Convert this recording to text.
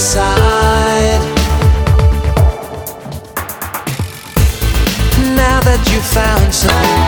side. Now that you found some.